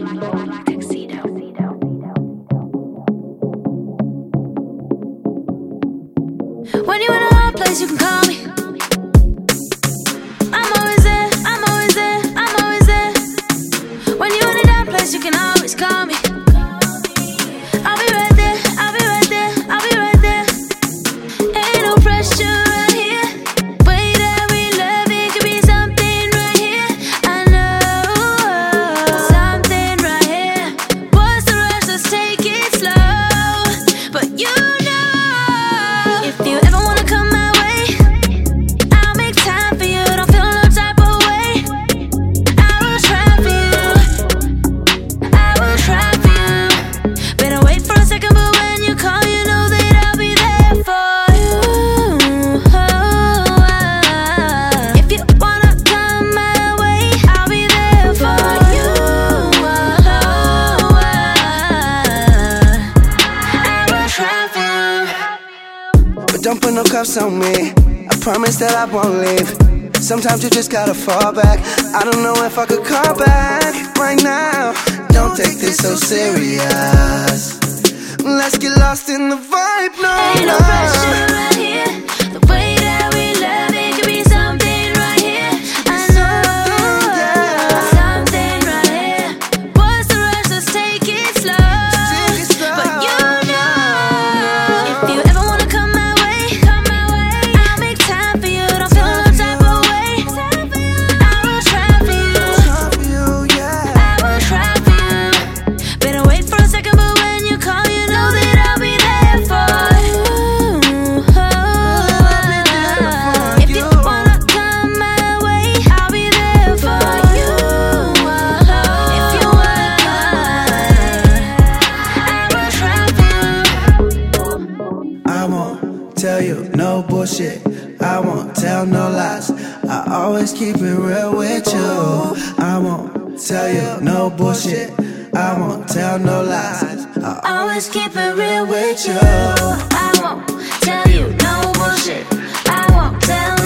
When you're in a hard place, you can call me. Don't put no cuffs on me. I promise that I won't leave. Sometimes you just gotta fall back. I don't know if I could call back right now. Don't take this so serious. Let's get lost in the vibe, no, no. tell you no bullshit. I won't tell no lies. I always keep it real with you. I won't tell you no bullshit. I won't tell no lies. I always keep it real with you. I won't tell you no bullshit. I won't tell